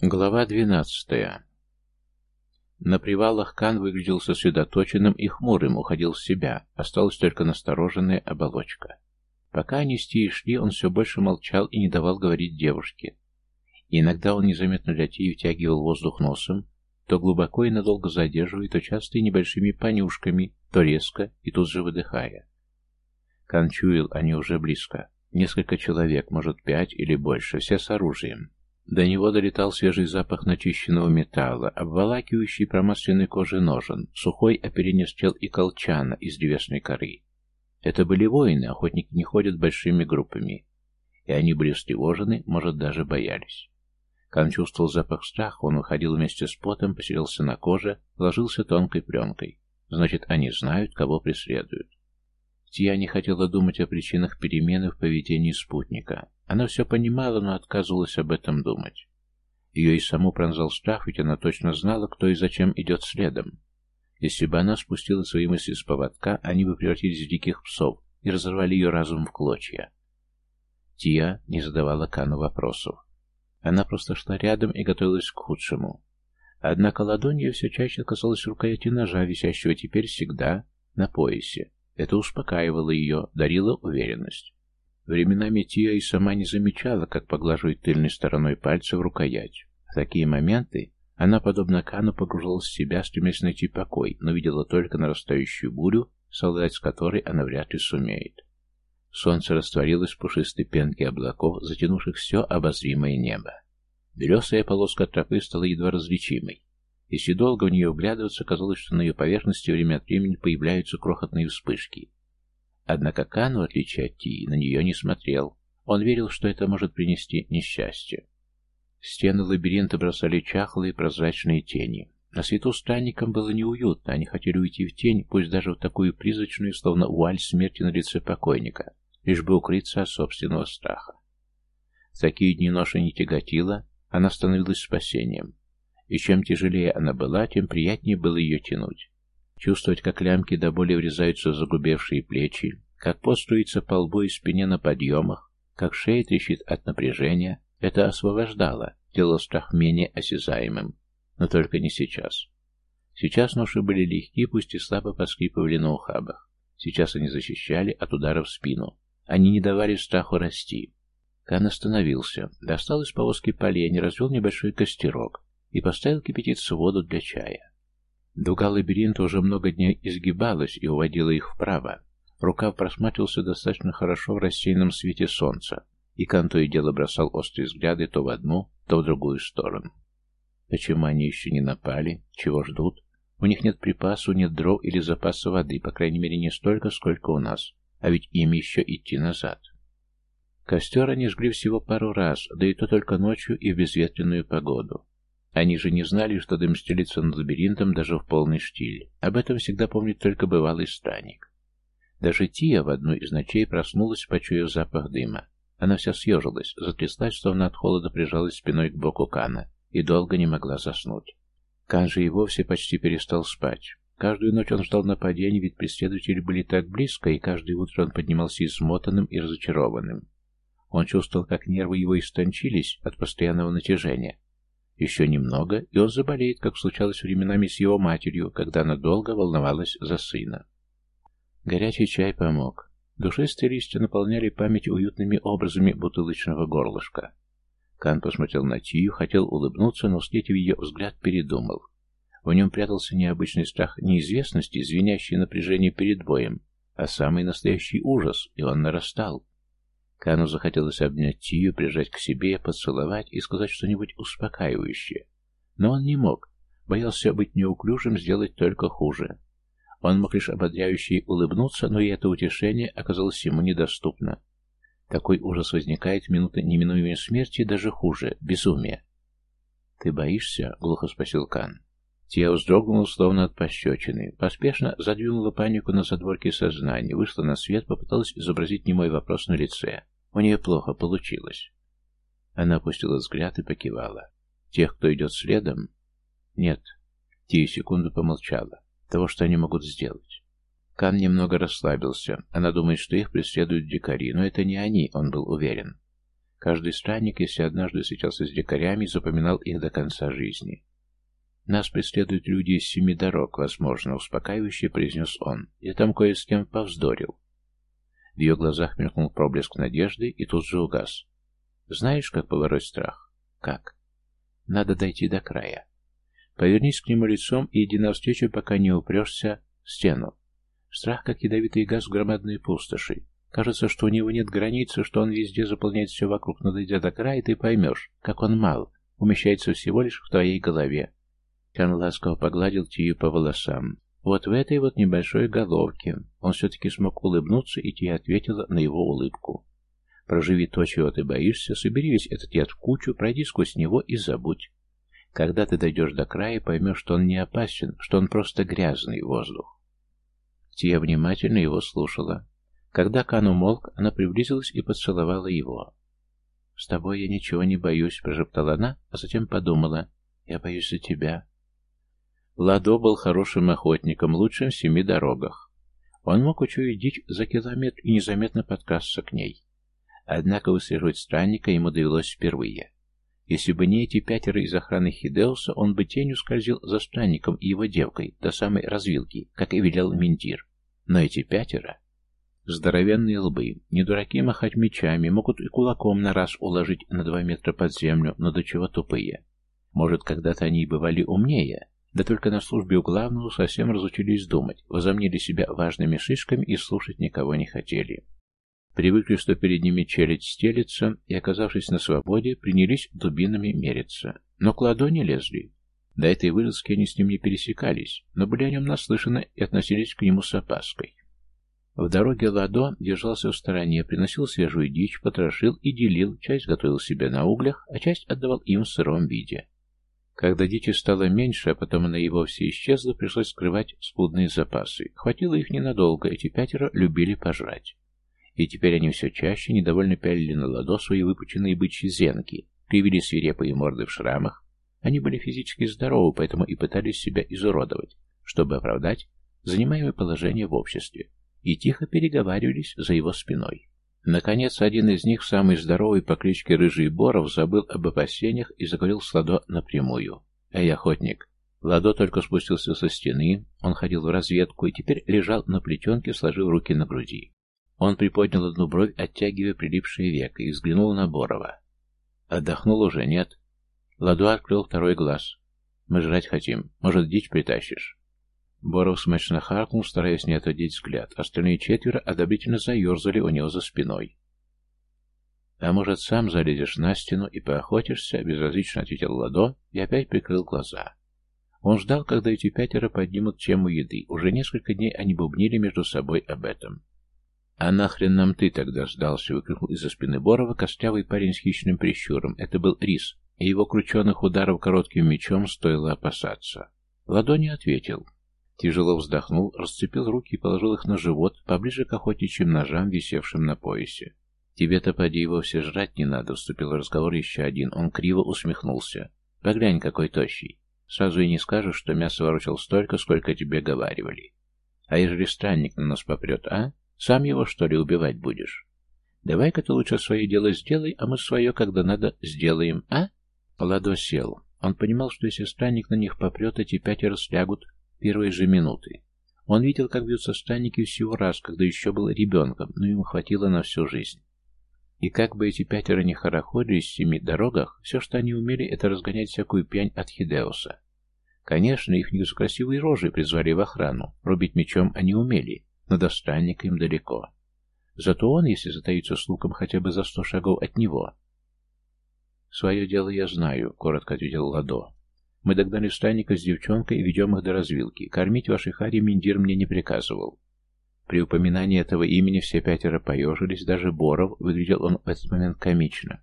Глава двенадцатая. На привалах Кан выглядел сосредоточенным и хмурым, уходил в себя, осталась только настороженная оболочка. Пока они с Тией шли, он все больше молчал и не давал говорить девушке. иногда он незаметно для Тии втягивал воздух носом, то глубоко и надолго задерживая, то часто и небольшими понюшками, то резко и тут же выдыхая. Кан чуял, они уже близко. Несколько человек, может пять или больше, все с оружием. До него долетал свежий запах начищенного металла, обволакивающий промасленной кожи ножен, сухой оперенец тел и колчана из древесной коры. Это были воины, охотники не ходят большими группами. И они были встревожены, может, даже боялись. Кан чувствовал запах страха, он выходил вместе с потом, поселился на коже, ложился тонкой пленкой. Значит, они знают, кого преследуют. Тия не хотела думать о причинах перемены в поведении спутника. Она все понимала, но отказывалась об этом думать. Ее и саму пронзал страх, ведь она точно знала, кто и зачем идет следом. Если бы она спустила свои мысли с поводка, они бы превратились в диких псов и разорвали ее разум в клочья. Тия не задавала Кану вопросов. Она просто шла рядом и готовилась к худшему. Однако ладонь ее все чаще казалась рукояти ножа, висящего теперь всегда на поясе. Это успокаивало ее, дарило уверенность. Временами Тия и сама не замечала, как поглаживает тыльной стороной пальца в рукоять. В такие моменты она, подобно Кану, погружалась в себя, стремясь найти покой, но видела только нарастающую бурю, солдать с которой она вряд ли сумеет. Солнце растворилось в пушистой пенке облаков, затянувших все обозримое небо. Белесая полоска тропы стала едва различимой. Если долго в нее вглядываться, казалось, что на ее поверхности время от времени появляются крохотные вспышки. Однако Кан, в отличие от Тии, на нее не смотрел. Он верил, что это может принести несчастье. Стены лабиринта бросали чахлые прозрачные тени. На свету странникам было неуютно, они хотели уйти в тень, пусть даже в такую призрачную, словно вуаль смерти на лице покойника, лишь бы укрыться от собственного страха. В такие дни ноша не тяготила, она становилась спасением. И чем тяжелее она была, тем приятнее было ее тянуть. Чувствовать, как лямки до боли врезаются в загубевшие плечи, как пот струится по лбу и спине на подъемах, как шея трещит от напряжения, это освобождало, делало страх менее осязаемым. Но только не сейчас. Сейчас ноши были легки, пусть и слабо поскрипывали на ухабах. Сейчас они защищали от удара в спину. Они не давали страху расти. Кан остановился, достал из повозки поленья, развел небольшой костерок, и поставил кипятиться воду для чая. Дуга лабиринта уже много дней изгибалась и уводила их вправо. Рукав просматривался достаточно хорошо в рассеянном свете солнца, и Кан то и дело бросал острые взгляды то в одну, то в другую сторону. Почему они еще не напали? Чего ждут? У них нет припасов, нет дров или запаса воды, по крайней мере не столько, сколько у нас, а ведь им еще идти назад. Костер они жгли всего пару раз, да и то только ночью и в безветренную погоду. Они же не знали, что дым стелится над лабиринтом даже в полный штиль. Об этом всегда помнит только бывалый странник. Даже Тия в одну из ночей проснулась, почуяв запах дыма. Она вся съежилась, затряслась, словно от холода прижалась спиной к боку Кана, и долго не могла заснуть. Кан же и вовсе почти перестал спать. Каждую ночь он ждал нападения, ведь преследователи были так близко, и каждое утро он поднимался измотанным и разочарованным. Он чувствовал, как нервы его истончились от постоянного натяжения, еще немного, и он заболеет, как случалось временами с его матерью, когда она долго волновалась за сына. Горячий чай помог. Душистые листья наполняли память уютными образами бутылочного горлышка. Кан посмотрел на Тию, хотел улыбнуться, но, встретив ее взгляд, передумал. В нем прятался необычный страх неизвестности, звенящий напряжение перед боем, а самый настоящий ужас, и он нарастал. Кану захотелось обнять Тию, прижать к себе, поцеловать и сказать что-нибудь успокаивающее. Но он не мог. Боялся быть неуклюжим, сделать только хуже. Он мог лишь ободряюще улыбнуться, но и это утешение оказалось ему недоступно. Такой ужас возникает в минуты неминуемой смерти, даже хуже — безумие. «Ты боишься?» — глухо спросил Кан. Тия вздрогнула, словно от пощечины. Поспешно задвинула панику на задворке сознания, вышла на свет, попыталась изобразить немой вопрос на лице. У нее плохо получилось. Она опустила взгляд и покивала. Тех, кто идет следом? Нет. Тия секунду помолчала. Того, что они могут сделать. Кан немного расслабился. Она думает, что их преследуют дикари, но это не они, он был уверен. Каждый странник, если однажды встречался с дикарями, запоминал их до конца жизни. «Нас преследуют люди из семи дорог, возможно», — успокаивающе произнес он. «Я там кое с кем повздорил». В ее глазах мелькнул проблеск надежды и тут же угас. «Знаешь, как побороть страх?» «Как?» «Надо дойти до края. Повернись к нему лицом и иди навстречу, пока не упрешься в стену. Страх, как ядовитый газ в громадной пустоши. Кажется, что у него нет границы, что он везде заполняет все вокруг, но дойдя до края, ты поймешь, как он мал, умещается всего лишь в твоей голове. Кан ласково погладил Тию по волосам. Вот в этой вот небольшой головке он все-таки смог улыбнуться, и Тия ответила на его улыбку. Проживи то, чего ты боишься, собери весь этот яд в кучу, пройди сквозь него и забудь. Когда ты дойдешь до края, поймешь, что он не опасен, что он просто грязный воздух. Тия внимательно его слушала. Когда Кан умолк, она приблизилась и поцеловала его. «С тобой я ничего не боюсь», — прошептала она, а затем подумала. «Я боюсь за тебя». Ладо был хорошим охотником, лучшим в семи дорогах. Он мог учуять дичь за километр и незаметно подкрасться к ней. Однако выслеживать странника ему довелось впервые. Если бы не эти пятеро из охраны Хидеуса, он бы тенью скользил за странником и его девкой до самой развилки, как и велел Ментир. Но эти пятеро... Здоровенные лбы, не дураки махать мечами, могут и кулаком на раз уложить на два метра под землю, но до чего тупые. Может, когда-то они бывали умнее, да только на службе у главного совсем разучились думать, возомнили себя важными шишками и слушать никого не хотели. Привыкли, что перед ними челядь стелится, и, оказавшись на свободе, принялись дубинами мериться. Но к ладони лезли. До этой вылазки они с ним не пересекались, но были о нем наслышаны и относились к нему с опаской. В дороге Ладо держался в стороне, приносил свежую дичь, потрошил и делил, часть готовил себе на углях, а часть отдавал им в сыром виде. Когда дичи стало меньше, а потом она и вовсе исчезла, пришлось скрывать скудные запасы. Хватило их ненадолго, эти пятеро любили пожрать. И теперь они все чаще недовольно пялили на ладо свои выпученные бычьи зенки, кривили свирепые морды в шрамах. Они были физически здоровы, поэтому и пытались себя изуродовать, чтобы оправдать занимаемое положение в обществе и тихо переговаривались за его спиной. Наконец, один из них, самый здоровый по кличке Рыжий Боров, забыл об опасениях и заговорил с Ладо напрямую. «Эй, охотник!» Ладо только спустился со стены, он ходил в разведку и теперь лежал на плетенке, сложив руки на груди. Он приподнял одну бровь, оттягивая прилипшие века, и взглянул на Борова. «Отдохнул уже, нет?» Ладо открыл второй глаз. «Мы жрать хотим. Может, дичь притащишь?» Боров смачно харкнул, стараясь не отводить взгляд. Остальные четверо одобрительно заерзали у него за спиной. «А может, сам залезешь на стену и поохотишься?» — безразлично ответил Ладо и опять прикрыл глаза. Он ждал, когда эти пятеро поднимут тему еды. Уже несколько дней они бубнили между собой об этом. «А нахрен нам ты тогда сдался?» — выкрикнул из-за спины Борова костлявый парень с хищным прищуром. Это был Рис, и его крученных ударов коротким мечом стоило опасаться. Ладо не ответил. Тяжело вздохнул, расцепил руки и положил их на живот, поближе к охотничьим ножам, висевшим на поясе. «Тебе-то, поди, его все жрать не надо», — вступил в разговор еще один. Он криво усмехнулся. «Поглянь, какой тощий. Сразу и не скажешь, что мясо ворочал столько, сколько тебе говаривали. А ежели странник на нас попрет, а? Сам его, что ли, убивать будешь? Давай-ка ты лучше свое дело сделай, а мы свое, когда надо, сделаем, а?» Ладо сел. Он понимал, что если странник на них попрет, эти пятеро слягут, первой же минуты. Он видел, как бьются странники всего раз, когда еще был ребенком, но ему хватило на всю жизнь. И как бы эти пятеро не хорохорились в семи дорогах, все, что они умели, это разгонять всякую пьянь от Хидеуса. Конечно, их не за красивые рожи призвали в охрану, рубить мечом они умели, но до странника им далеко. Зато он, если затаится с луком хотя бы за сто шагов от него... «Свое дело я знаю», — коротко ответил Ладо. Мы догнали странника с девчонкой и ведем их до развилки. Кормить вашей Хари Миндир мне не приказывал. При упоминании этого имени все пятеро поежились, даже Боров, выглядел он в этот момент комично.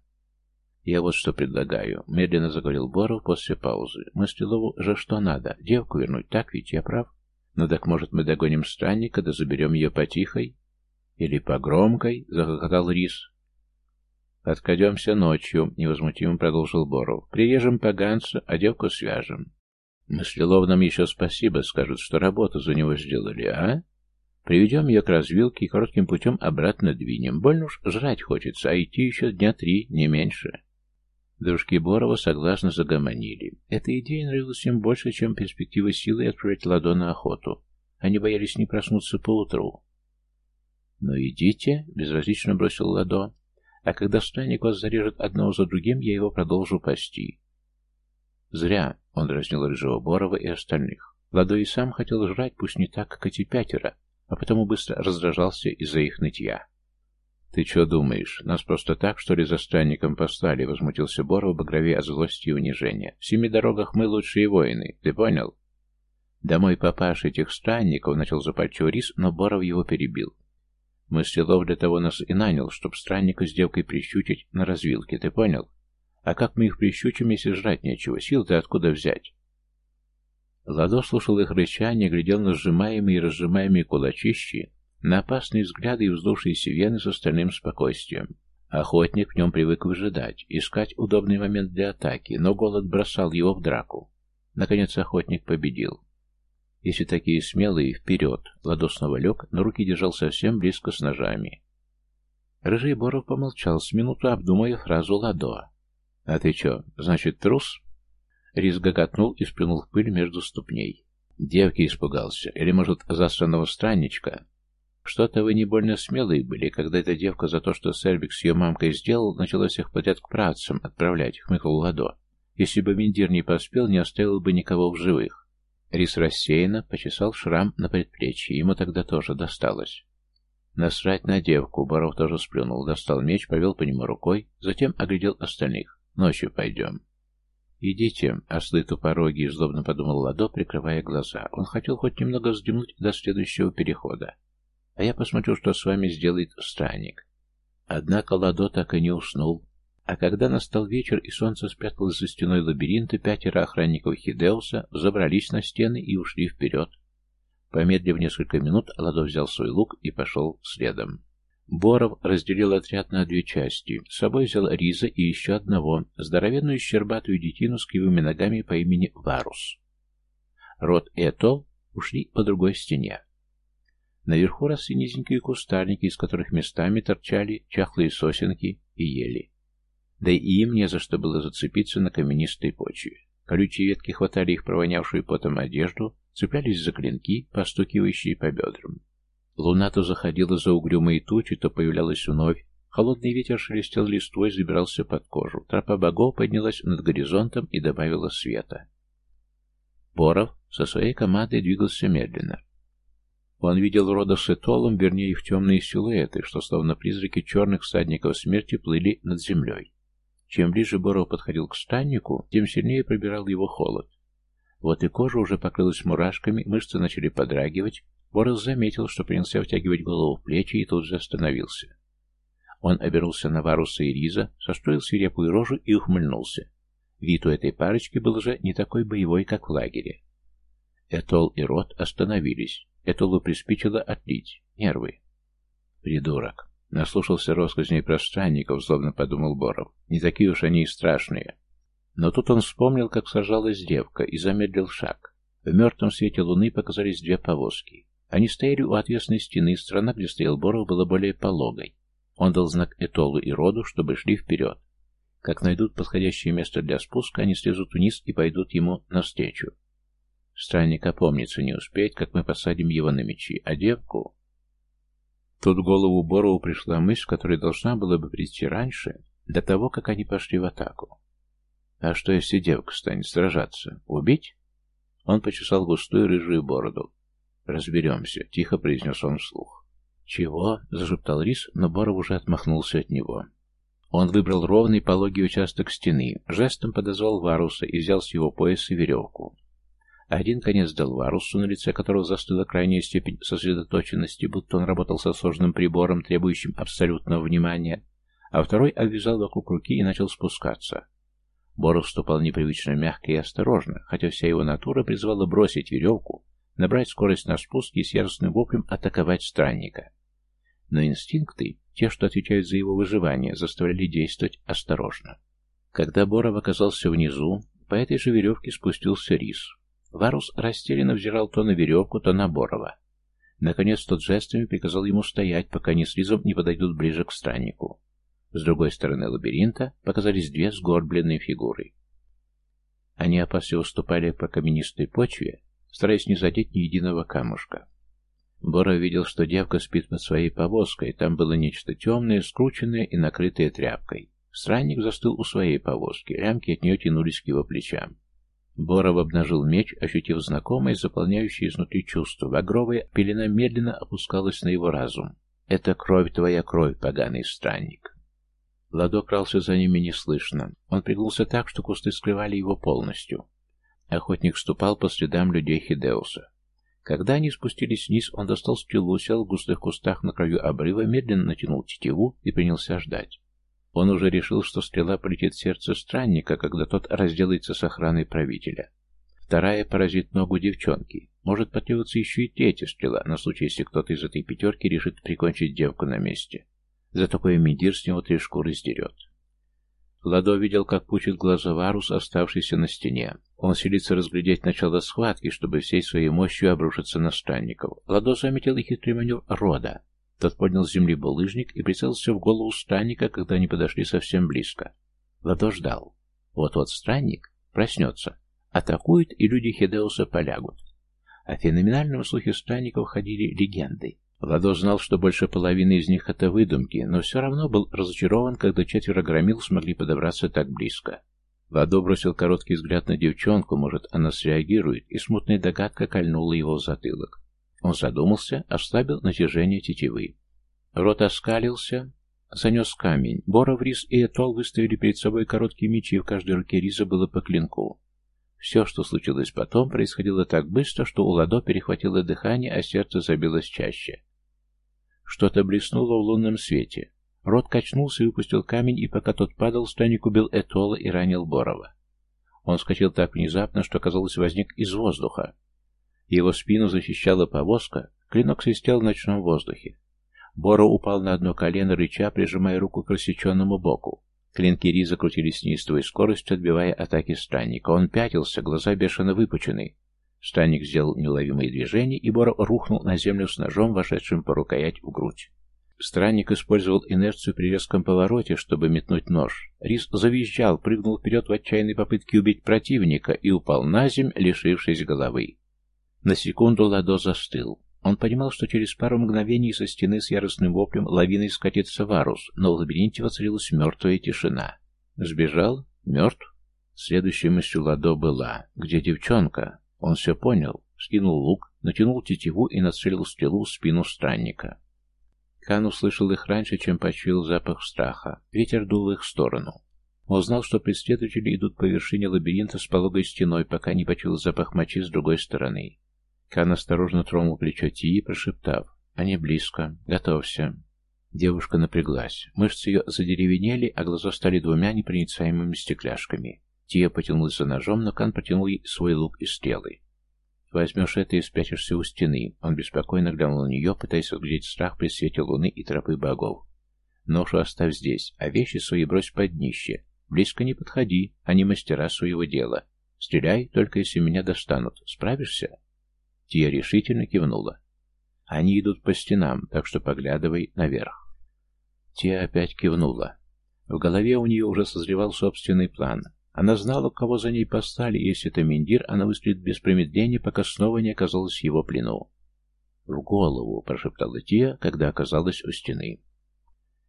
«Я вот что предлагаю», — медленно заговорил Боров после паузы. «Мы Стрелову же что надо? Девку вернуть, так ведь я прав? Ну так, может, мы догоним странника, да заберем ее потихой?» «Или по громкой?» — захохотал Рис. «Откадемся ночью», — невозмутимо продолжил Боров. «Прирежем поганца, а девку свяжем». «Мыслелов нам еще спасибо скажут, что работу за него сделали, а?» Приведем ее к развилке и коротким путем обратно двинем. Больно уж жрать хочется, а идти еще дня три, не меньше. Дружки Борова согласно загомонили. Эта идея нравилась им больше, чем перспектива силы отправить Ладо на охоту. Они боялись не проснуться поутру. «Ну идите», — безразлично бросил Ладо. «А когда странник вас зарежет одного за другим, я его продолжу пасти». «Зря», — он дразнил Рыжего Борова и остальных. Ладо и сам хотел жрать, пусть не так, как эти пятеро, а потому быстро раздражался из-за их нытья. «Ты что думаешь, нас просто так, что ли, за странником послали?» — возмутился Боров, багровее от злости и унижения. «В семи дорогах мы лучшие воины, ты понял?» «Домой папаш этих странников», — начал запальчиво рис, но Боров его перебил. «Мыслилов для того нас и нанял, чтоб странника с девкой прищучить на развилке, ты понял? А как мы их прищучим, если жрать нечего? Сил-то откуда взять?» Ладо слушал их рычание, глядел на сжимаемые и разжимаемые кулачищи, на опасные взгляды и вздувшиеся вены с остальным спокойствием. Охотник в нем привык выжидать, искать удобный момент для атаки, но голод бросал его в драку. Наконец охотник победил. Если такие смелые, вперед! Ладо снова лег, но руки держал совсем близко с ножами. Рыжий Боров помолчал, с минуту обдумывая фразу Ладо. «А ты че, значит, трус?» Рис гоготнул и сплюнул в пыль между ступней. Девки испугался, или, может, засранного странничка, что-то вы не больно смелые были, когда эта девка за то, что Сербик с ее мамкой сделал, начала всех подряд к працам отправлять, хмыкнул Ладо. Если бы Миндир не поспел, не оставил бы никого в живых. Рис рассеянно почесал шрам на предплечье, ему тогда тоже досталось. Насрать на девку, Боров тоже сплюнул, достал меч, повел по нему рукой, затем оглядел остальных. Ночью пойдем. «Идите, ослы тупороги», — злобно подумал Ладо, прикрывая глаза. Он хотел хоть немного вздремнуть до следующего перехода а я посмотрю, что с вами сделает странник. Однако Ладо так и не уснул. А когда настал вечер и солнце спряталось за стеной лабиринта, пятеро охранников Хидеуса забрались на стены и ушли вперед. Помедлив несколько минут, Ладо взял свой лук и пошел следом. Боров разделил отряд на две части. С собой взял Риза и еще одного, здоровенную щербатую детину с кривыми ногами по имени Варус. Рот и Этол ушли по другой стене. Наверху росли низенькие кустарники, из которых местами торчали чахлые сосенки и ели. Да и им не за что было зацепиться на каменистой почве. Колючие ветки хватали их провонявшую потом одежду, цеплялись за клинки, постукивающие по бедрам. Луна то заходила за угрюмые тучи, то появлялась вновь. Холодный ветер шелестел листвой, забирался под кожу. Тропа богов поднялась над горизонтом и добавила света. Боров со своей командой двигался медленно. Он видел рода с Этолом, вернее, в темные силуэты, что словно призраки черных всадников смерти плыли над землей. Чем ближе Боров подходил к станнику, тем сильнее пробирал его холод. Вот и кожа уже покрылась мурашками, мышцы начали подрагивать. Боров заметил, что принялся втягивать голову в плечи и тут же остановился. Он обернулся на Варуса и Риза, состроил свирепую рожу и ухмыльнулся. Вид у этой парочки был уже не такой боевой, как в лагере. Этол и Рот остановились. Этулу приспичило отлить. Нервы. Придурок. Наслушался россказней про странников, злобно подумал Боров. Не такие уж они и страшные. Но тут он вспомнил, как сажалась девка, и замедлил шаг. В мертвом свете луны показались две повозки. Они стояли у отвесной стены, страна, где стоял Боров, была более пологой. Он дал знак Этолу и Роду, чтобы шли вперед. Как найдут подходящее место для спуска, они слезут вниз и пойдут ему навстречу. Странник опомниться не успеет, как мы посадим его на мечи, а девку... Тут в голову Борову пришла мысль, которая должна была бы прийти раньше, до того, как они пошли в атаку. А что, если девка станет сражаться? Убить? Он почесал густую рыжую бороду. «Разберемся», — тихо произнес он вслух. «Чего?» — зашептал Рис, но Боров уже отмахнулся от него. Он выбрал ровный пологий участок стены, жестом подозвал Варуса и взял с его пояса веревку. Один конец дал Варусу, на лице которого застыла крайняя степень сосредоточенности, будто он работал со сложным прибором, требующим абсолютного внимания, а второй обвязал вокруг руки и начал спускаться. Боров ступал непривычно мягко и осторожно, хотя вся его натура призвала бросить веревку, набрать скорость на спуске и с яростным воплем атаковать странника. Но инстинкты, те, что отвечают за его выживание, заставляли действовать осторожно. Когда Боров оказался внизу, по этой же веревке спустился рис. Варус растерянно взирал то на веревку, то на Борова. Наконец тот жестами приказал ему стоять, пока они с Ризом не подойдут ближе к страннику. С другой стороны лабиринта показались две сгорбленные фигуры. Они опасливо уступали по каменистой почве, стараясь не задеть ни единого камушка. Бора видел, что девка спит под своей повозкой, там было нечто темное, скрученное и накрытое тряпкой. Странник застыл у своей повозки, лямки от нее тянулись к его плечам. Боров обнажил меч, ощутив знакомое, заполняющее изнутри чувство. Багровая пелена медленно опускалась на его разум. «Это кровь твоя кровь, поганый странник!» Ладо крался за ними неслышно. Он пригнулся так, что кусты скрывали его полностью. Охотник ступал по следам людей Хидеуса. Когда они спустились вниз, он достал стрелу, сел в густых кустах на краю обрыва, медленно натянул тетиву и принялся ждать. Он уже решил, что стрела полетит в сердце странника, когда тот разделается с охраной правителя. Вторая поразит ногу девчонки. Может потребоваться еще и третья стрела, на случай, если кто-то из этой пятерки решит прикончить девку на месте. За такое Медир с него три шкуры сдерет. Ладо видел, как пучит глаза Варус, оставшийся на стене. Он селится разглядеть начало схватки, чтобы всей своей мощью обрушиться на странников. Ладо заметил и хитрый маневр Рода. Тот поднял с земли булыжник и прицелился в голову странника, когда они подошли совсем близко. Ладо ждал. Вот-вот странник проснется, атакует, и люди Хедеуса полягут. О феноменальном слухе странников ходили легенды. Ладо знал, что больше половины из них это выдумки, но все равно был разочарован, когда четверо громил смогли подобраться так близко. Ладо бросил короткий взгляд на девчонку, может, она среагирует, и смутная догадка кольнула его в затылок. Он задумался, ослабил натяжение тетивы. Рот оскалился, занес камень. Боров, Рис и Этол выставили перед собой короткие мечи, и в каждой руке Риза было по клинку. Все, что случилось потом, происходило так быстро, что у Ладо перехватило дыхание, а сердце забилось чаще. Что-то блеснуло в лунном свете. Рот качнулся и выпустил камень, и пока тот падал, странник убил Этола и ранил Борова. Он вскочил так внезапно, что, казалось, возник из воздуха. Его спину защищала повозка, клинок свистел в ночном воздухе. Бора упал на одно колено, рыча, прижимая руку к рассеченному боку. Клинки Ри закрутились с неистовой скоростью, отбивая атаки странника. Он пятился, глаза бешено выпучены. Странник сделал неуловимые движения, и Бора рухнул на землю с ножом, вошедшим по рукоять в грудь. Странник использовал инерцию при резком повороте, чтобы метнуть нож. Рис завизжал, прыгнул вперед в отчаянной попытке убить противника и упал на землю, лишившись головы. На секунду Ладо застыл. Он понимал, что через пару мгновений со стены с яростным воплем лавиной скатится Варус, но в лабиринте воцарилась мертвая тишина. Сбежал? Мертв? Следующей мыслью Ладо была. Где девчонка? Он все понял. Скинул лук, натянул тетиву и нацелил стрелу в спину странника. Кан услышал их раньше, чем почуял запах страха. Ветер дул в их сторону. Он знал, что преследователи идут по вершине лабиринта с пологой стеной, пока не почуял запах мочи с другой стороны. Кан осторожно тронул плечо Тии, прошептав. «Они близко. Готовься». Девушка напряглась. Мышцы ее задеревенели, а глаза стали двумя непроницаемыми стекляшками. Тия потянулась за ножом, но Кан протянул ей свой лук и стрелы. «Возьмешь это и спрячешься у стены». Он беспокойно глянул на нее, пытаясь разглядеть страх при свете луны и тропы богов. «Ношу оставь здесь, а вещи свои брось под днище. Близко не подходи, они мастера своего дела. Стреляй, только если меня достанут. Справишься?» Тия решительно кивнула. Они идут по стенам, так что поглядывай наверх. Тия опять кивнула. В голове у нее уже созревал собственный план. Она знала, кого за ней послали, и если это Миндир, она выстрелит без промедления, пока снова не оказалась в его плену. «В голову!» — прошептала Тия, когда оказалась у стены.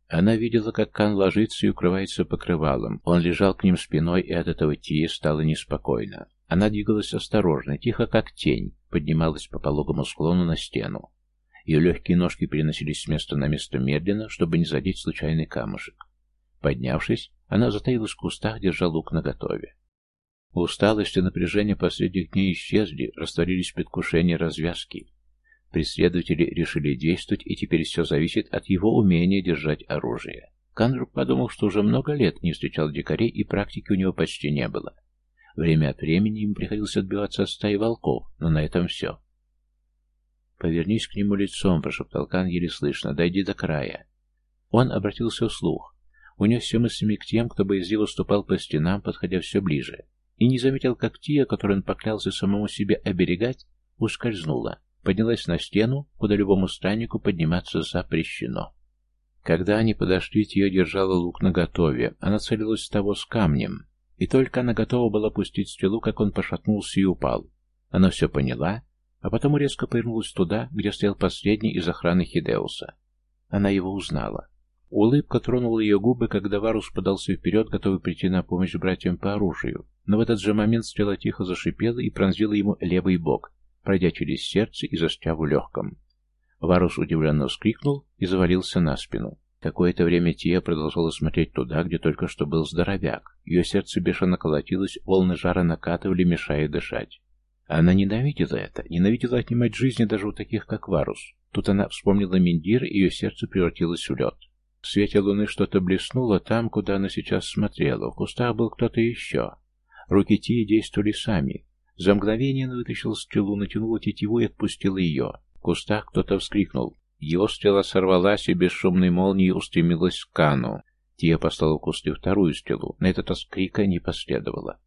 Она видела, как Кан ложится и укрывается покрывалом. Он лежал к ним спиной, и от этого Тия стало неспокойно. Она двигалась осторожно, тихо, как тень, поднималась по пологому склону на стену. Ее легкие ножки переносились с места на место медленно, чтобы не задеть случайный камушек. Поднявшись, она затаилась в кустах, держа лук наготове. Усталость и напряжение последних дней исчезли, растворились предвкушение развязки. Преследователи решили действовать, и теперь все зависит от его умения держать оружие. Кандрук подумал, что уже много лет не встречал дикарей, и практики у него почти не было. Время от времени ему приходилось отбиваться от стаи волков, но на этом все. «Повернись к нему лицом», — прошептал Кан еле слышно, — «дойди до края». Он обратился вслух, унесся мыслями к тем, кто боязливо ступал по стенам, подходя все ближе, и не заметил, как Тия, которую он поклялся самому себе оберегать, ускользнула, поднялась на стену, куда любому страннику подниматься запрещено. Когда они подошли, Тия держала лук наготове. Она целилась с того с камнем. И только она готова была пустить стрелу, как он пошатнулся и упал. Она все поняла, а потом резко повернулась туда, где стоял последний из охраны Хидеуса. Она его узнала. Улыбка тронула ее губы, когда Варус подался вперед, готовый прийти на помощь братьям по оружию. Но в этот же момент стрела тихо зашипела и пронзила ему левый бок, пройдя через сердце и застряв в легком. Варус удивленно вскрикнул и завалился на спину. Какое-то время Тия продолжала смотреть туда, где только что был здоровяк. Ее сердце бешено колотилось, волны жара накатывали, мешая дышать. Она ненавидела это, ненавидела отнимать жизни даже у таких, как Варус. Тут она вспомнила Миндир, и ее сердце превратилось в лед. В свете луны что-то блеснуло там, куда она сейчас смотрела. В кустах был кто-то еще. Руки Тии действовали сами. За мгновение она вытащила стрелу, натянула тетиву и отпустила ее. В кустах кто-то вскрикнул. Его стрела сорвалась и бесшумной молнией устремилась к Кану. Тия послала кусты вторую стрелу. На этот раз крика не последовало.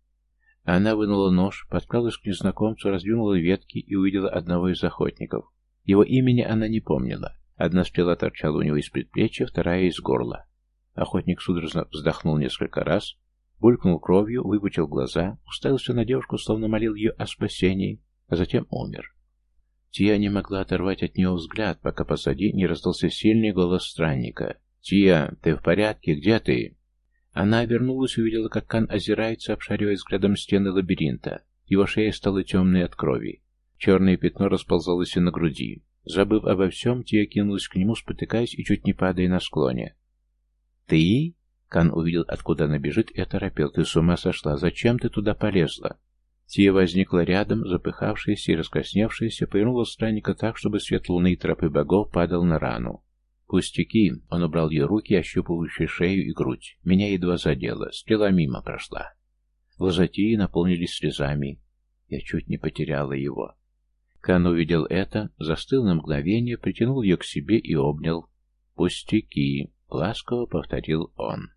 Она вынула нож, подкралась к незнакомцу, раздвинула ветки и увидела одного из охотников. Его имени она не помнила. Одна стрела торчала у него из предплечья, вторая из горла. Охотник судорожно вздохнул несколько раз, булькнул кровью, выпучил глаза, уставился на девушку, словно молил ее о спасении, а затем умер. Тия не могла оторвать от него взгляд, пока позади не раздался сильный голос странника. «Тия, ты в порядке? Где ты?» Она обернулась и увидела, как Кан озирается, обшаривая взглядом стены лабиринта. Его шея стала темной от крови. Черное пятно расползалось и на груди. Забыв обо всем, Тия кинулась к нему, спотыкаясь и чуть не падая на склоне. «Ты?» Кан увидел, откуда она бежит, и оторопел. «Ты с ума сошла? Зачем ты туда полезла?» Тия возникла рядом, запыхавшаяся и раскрасневшаяся, повернула странника так, чтобы свет луны и тропы богов падал на рану. «Пустяки!» — он убрал ее руки, ощупывающие шею и грудь. Меня едва задело, стрела мимо прошла. Глаза Тии наполнились слезами. Я чуть не потеряла его. Кан увидел это, застыл на мгновение, притянул ее к себе и обнял. «Пустяки!» — ласково повторил он.